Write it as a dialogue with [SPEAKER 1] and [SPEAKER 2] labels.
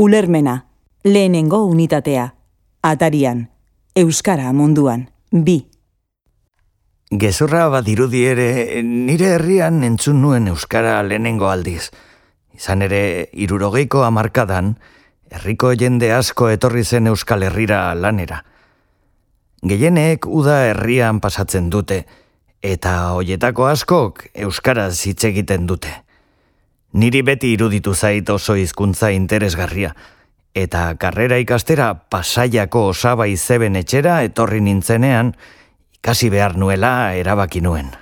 [SPEAKER 1] Ulermena, lehenengo unitatea. Atarian, Euskara munduan, bi.
[SPEAKER 2] Gezurra badirudi ere, nire herrian entzun nuen Euskara lehenengo aldiz. Izan ere, irurogeiko amarkadan, herriko jende asko etorri zen Euskal Herrira lanera. Gehienek uda herrian pasatzen dute, eta hoietako askok Euskaraz hitz egiten dute. Niri beti iruditu zait oso hizkuntza interesgarria, eta karrera ikastera pasaiako osaba izeben etxera etorri nintzenean, ikasi behar nuela erabaki nuen.